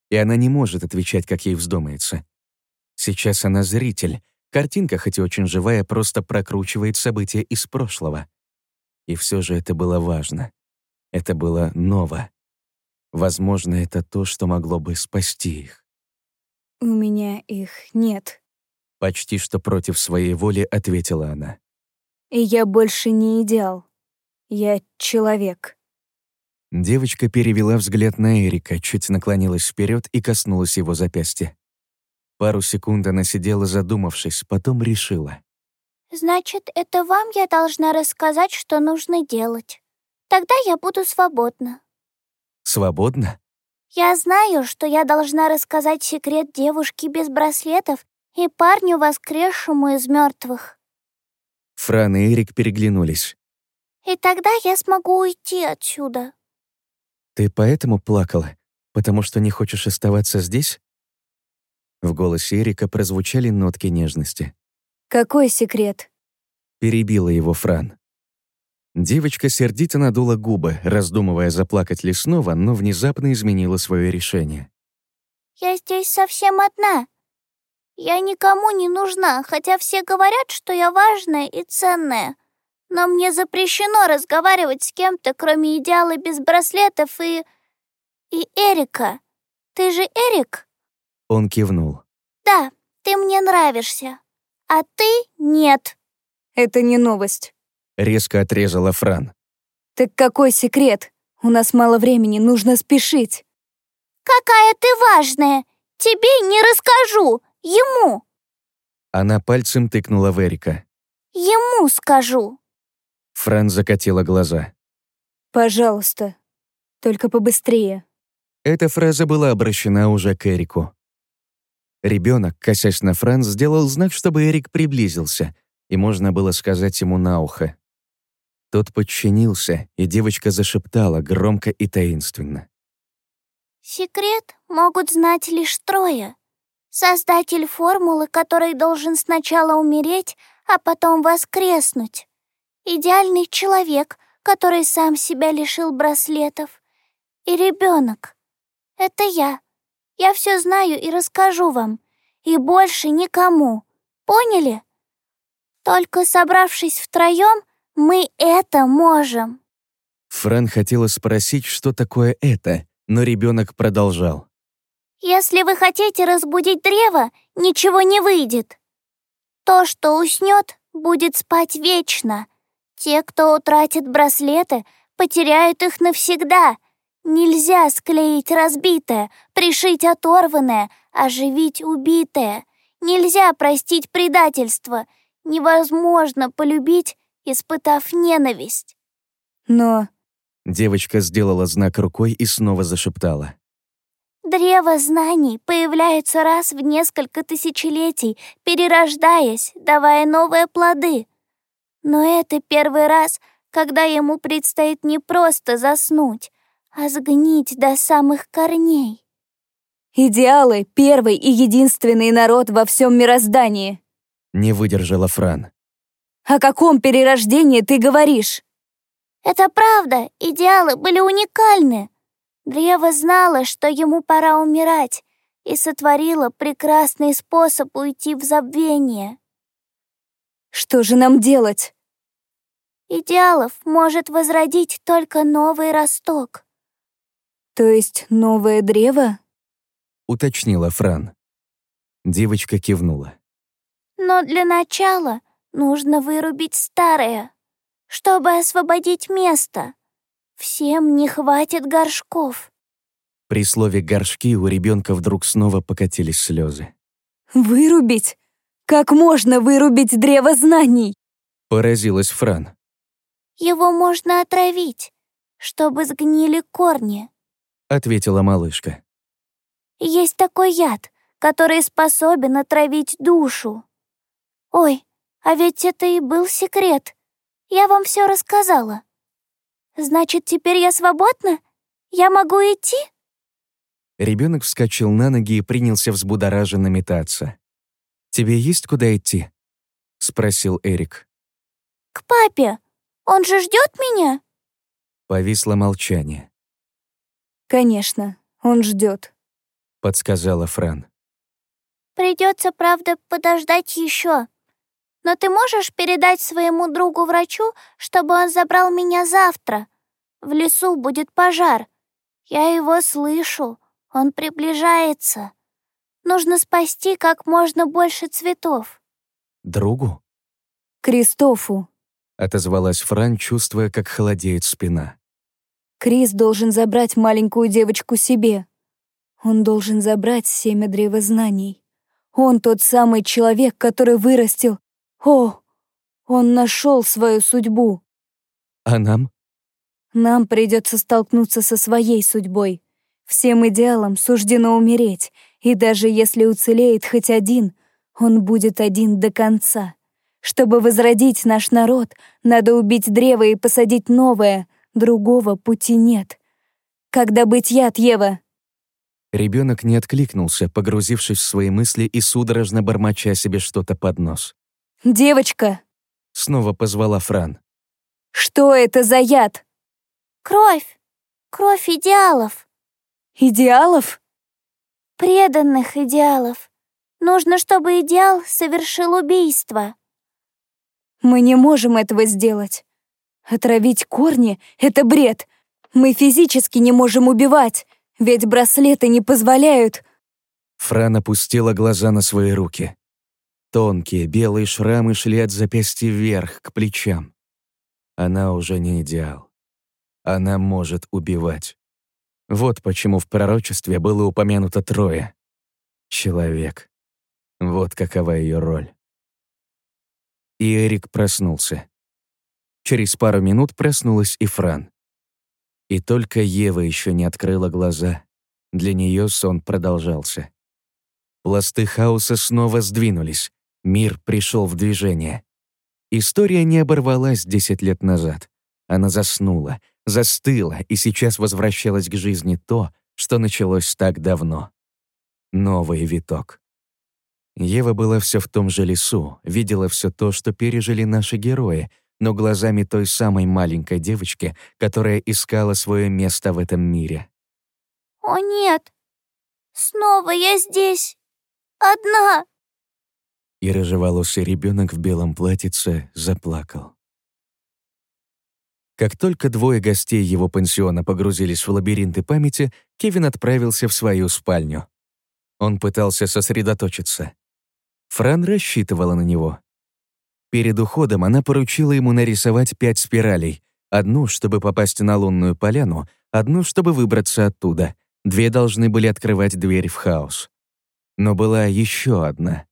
И она не может отвечать, как ей вздумается. Сейчас она зритель. Картинка, хоть и очень живая, просто прокручивает события из прошлого. И все же это было важно. Это было ново. Возможно, это то, что могло бы спасти их. У меня их нет. Почти что против своей воли ответила она. И я больше не идеал. Я человек. Девочка перевела взгляд на Эрика, чуть наклонилась вперед и коснулась его запястья. Пару секунд она сидела, задумавшись, потом решила. Значит, это вам я должна рассказать, что нужно делать. Тогда я буду свободна. «Свободно?» Я знаю, что я должна рассказать секрет девушки без браслетов и парню, воскресшему из мертвых. Фран и Эрик переглянулись. И тогда я смогу уйти отсюда. «Ты поэтому плакала? Потому что не хочешь оставаться здесь?» В голосе Эрика прозвучали нотки нежности. Какой секрет? Перебила его Фран. Девочка сердито надула губы, раздумывая, заплакать ли снова, но внезапно изменила свое решение. Я здесь совсем одна. Я никому не нужна, хотя все говорят, что я важная и ценная. Но мне запрещено разговаривать с кем-то, кроме идеала без браслетов и... и Эрика. Ты же Эрик? Он кивнул. Да, ты мне нравишься. А ты нет. Это не новость. Резко отрезала Фран. Так какой секрет? У нас мало времени, нужно спешить. Какая ты важная! Тебе не расскажу, ему. Она пальцем тыкнула в Эрика. Ему скажу. Фран закатила глаза. Пожалуйста, только побыстрее. Эта фраза была обращена уже к Эрику. Ребенок, косясь на Фран, сделал знак, чтобы Эрик приблизился, и можно было сказать ему на ухо. Тот подчинился, и девочка зашептала громко и таинственно. Секрет могут знать лишь трое. Создатель формулы, который должен сначала умереть, а потом воскреснуть. Идеальный человек, который сам себя лишил браслетов. И ребенок. Это я. Я все знаю и расскажу вам. И больше никому. Поняли? Только собравшись втроем, мы это можем. Фран хотела спросить, что такое это, но ребенок продолжал. Если вы хотите разбудить древо, ничего не выйдет. То, что уснет, будет спать вечно. Те, кто утратит браслеты, потеряют их навсегда. Нельзя склеить разбитое, пришить оторванное, оживить убитое. Нельзя простить предательство. Невозможно полюбить, испытав ненависть. Но Девочка сделала знак рукой и снова зашептала. Древо знаний появляется раз в несколько тысячелетий, перерождаясь, давая новые плоды. Но это первый раз, когда ему предстоит не просто заснуть, а сгнить до самых корней. идеалы — первый и единственный народ во всем мироздании. Не выдержала Фран. О каком перерождении ты говоришь? Это правда, идеалы были уникальны. Древо знало, что ему пора умирать, и сотворило прекрасный способ уйти в забвение. Что же нам делать? Идеалов может возродить только новый росток. То есть новое древо? Уточнила Фран. Девочка кивнула. Но для начала нужно вырубить старое, чтобы освободить место. Всем не хватит горшков. При слове «горшки» у ребенка вдруг снова покатились слезы. Вырубить? Как можно вырубить древо знаний? Поразилась Фран. Его можно отравить, чтобы сгнили корни. Ответила малышка. Есть такой яд, который способен отравить душу. Ой, а ведь это и был секрет. Я вам все рассказала. Значит, теперь я свободна? Я могу идти? Ребенок вскочил на ноги и принялся взбудораженно метаться. «Тебе есть куда идти?» — спросил Эрик. «К папе. Он же ждет меня?» Повисло молчание. «Конечно, он ждет», — подсказала Фран. Придется, правда, подождать еще. Но ты можешь передать своему другу-врачу, чтобы он забрал меня завтра? В лесу будет пожар. Я его слышу. Он приближается. Нужно спасти как можно больше цветов. Другу? Кристофу. Отозвалась Фран, чувствуя, как холодеет спина. Крис должен забрать маленькую девочку себе. Он должен забрать семя древа знаний. Он тот самый человек, который вырастил. О, он нашел свою судьбу. А нам? Нам придется столкнуться со своей судьбой. Всем идеалам суждено умереть, и даже если уцелеет хоть один, он будет один до конца. Чтобы возродить наш народ, надо убить древо и посадить новое, другого пути нет. Когда быть яд, Ева? Ребенок не откликнулся, погрузившись в свои мысли и судорожно бормоча себе что-то под нос. «Девочка!» — снова позвала Фран. «Что это за яд?» «Кровь! Кровь идеалов!» «Идеалов?» «Преданных идеалов. Нужно, чтобы идеал совершил убийство». «Мы не можем этого сделать. Отравить корни — это бред. Мы физически не можем убивать. Ведь браслеты не позволяют...» Фран опустила глаза на свои руки. Тонкие белые шрамы шли от запястья вверх, к плечам. Она уже не идеал. Она может убивать. Вот почему в пророчестве было упомянуто трое. Человек. Вот какова ее роль. И Эрик проснулся. Через пару минут проснулась и Фран. И только Ева еще не открыла глаза. Для нее сон продолжался. Пласты хаоса снова сдвинулись. Мир пришел в движение. История не оборвалась десять лет назад. Она заснула, застыла, и сейчас возвращалась к жизни то, что началось так давно. Новый виток. Ева была все в том же лесу, видела все то, что пережили наши герои — но глазами той самой маленькой девочки, которая искала свое место в этом мире. «О нет! Снова я здесь! Одна!» И рыжеволосый ребенок в белом платьице заплакал. Как только двое гостей его пансиона погрузились в лабиринты памяти, Кевин отправился в свою спальню. Он пытался сосредоточиться. Фран рассчитывала на него. Перед уходом она поручила ему нарисовать пять спиралей. Одну, чтобы попасть на лунную поляну, одну, чтобы выбраться оттуда. Две должны были открывать дверь в хаос. Но была еще одна.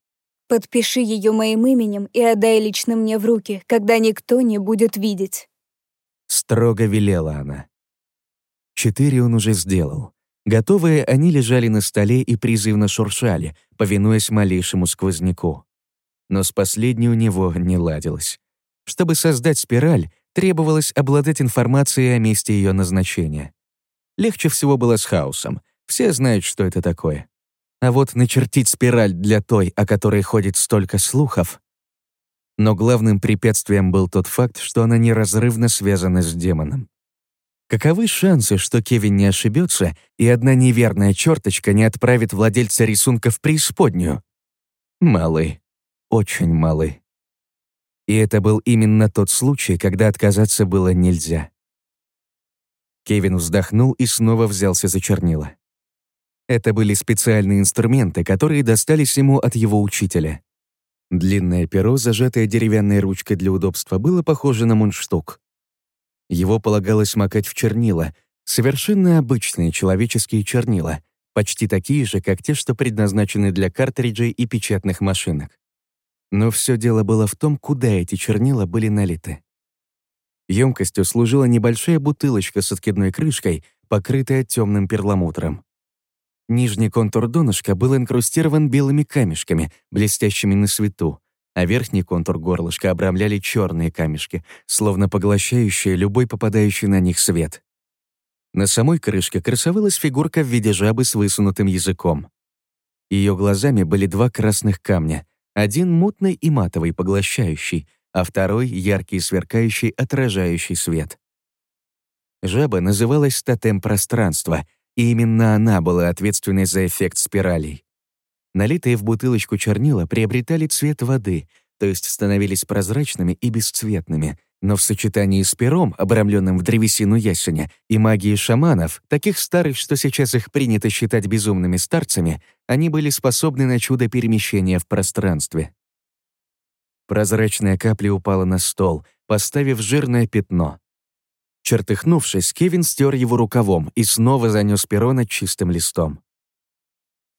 «Подпиши ее моим именем и отдай лично мне в руки, когда никто не будет видеть». Строго велела она. Четыре он уже сделал. Готовые они лежали на столе и призывно шуршали, повинуясь малейшему сквозняку но с последней у него не ладилось. Чтобы создать спираль, требовалось обладать информацией о месте ее назначения. Легче всего было с хаосом. Все знают, что это такое. А вот начертить спираль для той, о которой ходит столько слухов... Но главным препятствием был тот факт, что она неразрывно связана с демоном. Каковы шансы, что Кевин не ошибется, и одна неверная черточка не отправит владельца рисунка в преисподнюю? Малый очень малы. И это был именно тот случай, когда отказаться было нельзя. Кевин вздохнул и снова взялся за чернила. Это были специальные инструменты, которые достались ему от его учителя. Длинное перо, зажатое деревянной ручкой для удобства, было похоже на мундштук. Его полагалось макать в чернила, совершенно обычные человеческие чернила, почти такие же, как те, что предназначены для картриджей и печатных машинок. Но все дело было в том, куда эти чернила были налиты. Емкостью служила небольшая бутылочка с откидной крышкой, покрытая темным перламутром. Нижний контур донышка был инкрустирован белыми камешками, блестящими на свету, а верхний контур горлышка обрамляли черные камешки, словно поглощающие любой попадающий на них свет. На самой крышке красовалась фигурка в виде жабы с высунутым языком. Ее глазами были два красных камня, один мутный и матовый, поглощающий, а второй — яркий, сверкающий, отражающий свет. Жаба называлась тотем пространства, и именно она была ответственной за эффект спиралей. Налитые в бутылочку чернила приобретали цвет воды, то есть становились прозрачными и бесцветными, но в сочетании с пером, обрамленным в древесину ясеня, и магией шаманов, таких старых, что сейчас их принято считать безумными старцами, они были способны на чудо перемещения в пространстве. Прозрачная капля упала на стол, поставив жирное пятно. Чертыхнувшись, Кевин стер его рукавом и снова занес перо над чистым листом.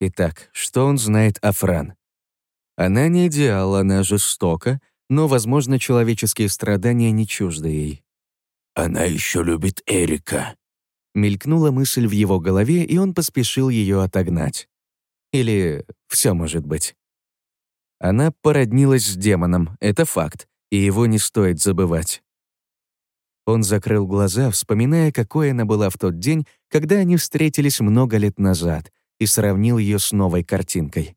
Итак, что он знает о Фран? Она не идеал, она жестока, но, возможно, человеческие страдания не чужды ей. «Она еще любит Эрика», — мелькнула мысль в его голове, и он поспешил ее отогнать. Или все может быть. Она породнилась с демоном, это факт, и его не стоит забывать. Он закрыл глаза, вспоминая, какой она была в тот день, когда они встретились много лет назад, и сравнил ее с новой картинкой.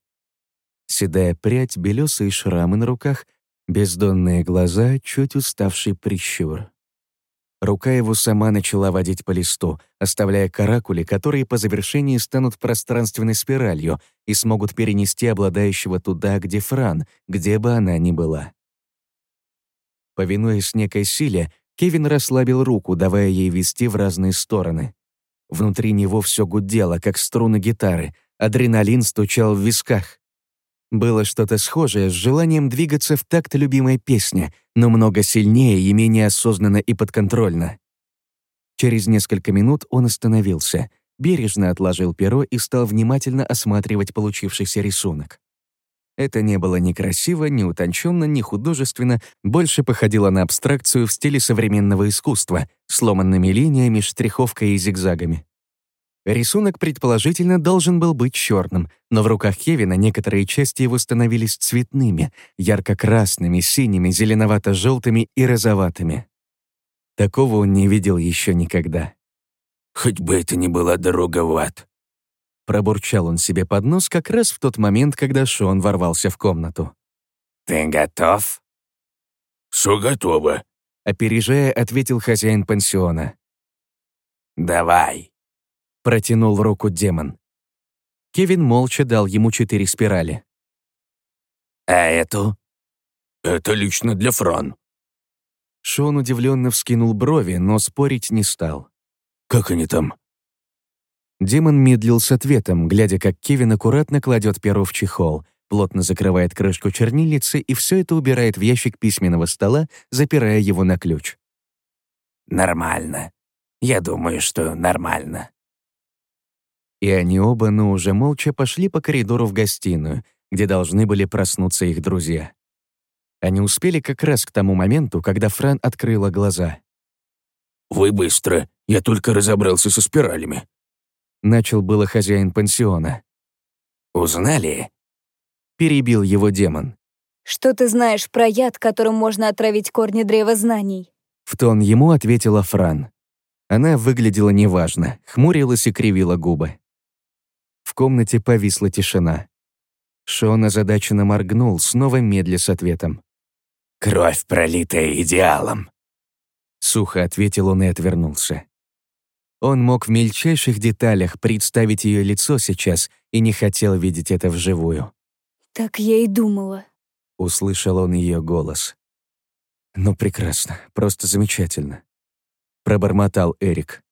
Седая прядь, белесые шрамы на руках — Бездонные глаза, чуть уставший прищур. Рука его сама начала водить по листу, оставляя каракули, которые по завершении станут пространственной спиралью и смогут перенести обладающего туда, где Фран, где бы она ни была. Повинуясь некой силе, Кевин расслабил руку, давая ей вести в разные стороны. Внутри него все гудело, как струны гитары, адреналин стучал в висках. Было что-то схожее с желанием двигаться в такт любимой песни, но много сильнее и менее осознанно и подконтрольно. Через несколько минут он остановился, бережно отложил перо и стал внимательно осматривать получившийся рисунок. Это не было ни красиво, ни утонченно, ни художественно, больше походило на абстракцию в стиле современного искусства, сломанными линиями, штриховкой и зигзагами. Рисунок, предположительно, должен был быть черным, но в руках Кевина некоторые части его становились цветными, ярко-красными, синими, зеленовато-желтыми и розоватыми. Такого он не видел еще никогда. «Хоть бы это ни была дорога в ад», Пробурчал он себе под нос как раз в тот момент, когда Шон ворвался в комнату. «Ты готов?» «Все готово», — опережая, ответил хозяин пансиона. «Давай». Протянул руку демон. Кевин молча дал ему четыре спирали. «А эту?» «Это лично для Фран». Шон удивленно вскинул брови, но спорить не стал. «Как они там?» Демон медлил с ответом, глядя, как Кевин аккуратно кладет перо в чехол, плотно закрывает крышку чернильницы и все это убирает в ящик письменного стола, запирая его на ключ. «Нормально. Я думаю, что нормально». И они оба, но уже молча, пошли по коридору в гостиную, где должны были проснуться их друзья. Они успели как раз к тому моменту, когда Фран открыла глаза. «Вы быстро. Я только разобрался со спиралями». Начал было хозяин пансиона. «Узнали?» Перебил его демон. «Что ты знаешь про яд, которым можно отравить корни древа знаний?» В тон ему ответила Фран. Она выглядела неважно, хмурилась и кривила губы. В комнате повисла тишина. Шон озадаченно моргнул, снова медля с ответом. «Кровь, пролитая идеалом», — сухо ответил он и отвернулся. Он мог в мельчайших деталях представить ее лицо сейчас и не хотел видеть это вживую. «Так я и думала», — услышал он ее голос. «Ну, прекрасно, просто замечательно», — пробормотал Эрик.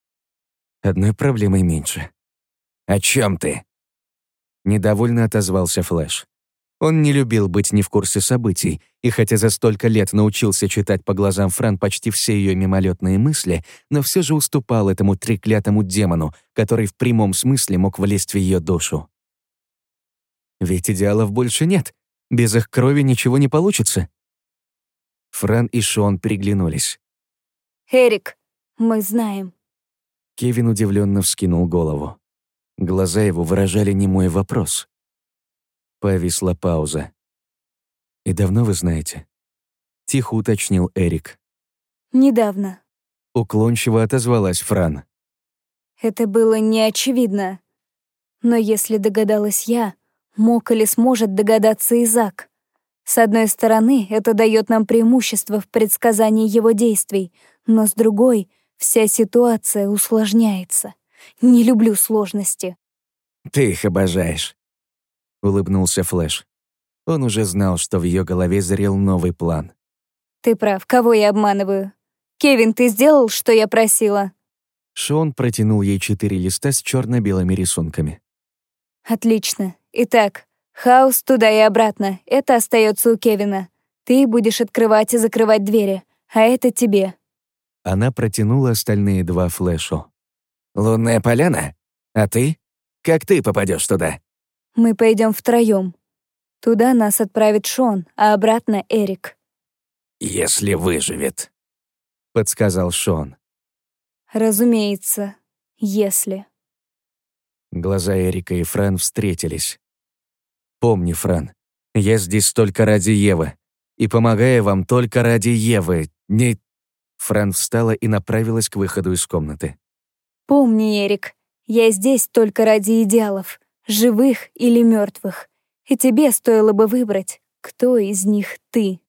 «Одной проблемой меньше». «О чем ты?» Недовольно отозвался Флэш. Он не любил быть не в курсе событий, и хотя за столько лет научился читать по глазам Фран почти все ее мимолетные мысли, но все же уступал этому треклятому демону, который в прямом смысле мог влезть в ее душу. «Ведь идеалов больше нет», Без их крови ничего не получится. Фран и Шон переглянулись. «Эрик, мы знаем». Кевин удивленно вскинул голову. Глаза его выражали немой вопрос. Повисла пауза. «И давно вы знаете?» Тихо уточнил Эрик. «Недавно». Уклончиво отозвалась Фран. Это было неочевидно. Но если догадалась я, мог или сможет догадаться Изак. С одной стороны, это дает нам преимущество в предсказании его действий, но с другой — вся ситуация усложняется. Не люблю сложности. «Ты их обожаешь», — улыбнулся Флэш. Он уже знал, что в ее голове зрел новый план. «Ты прав, кого я обманываю? Кевин, ты сделал, что я просила?» Шон протянул ей четыре листа с черно белыми рисунками. «Отлично. Итак, хаос туда и обратно. Это остается у Кевина. Ты будешь открывать и закрывать двери, а это тебе». Она протянула остальные два флешу. «Лунная поляна? А ты? Как ты попадешь туда?» «Мы пойдем втроем. Туда нас отправит Шон, а обратно Эрик». «Если выживет», — подсказал Шон. «Разумеется, если». Глаза Эрика и Фран встретились. «Помни, Фран, я здесь только ради Евы. И помогаю вам только ради Евы. Не...» Фран встала и направилась к выходу из комнаты. «Помни, Эрик, я здесь только ради идеалов, живых или мертвых. И тебе стоило бы выбрать, кто из них ты».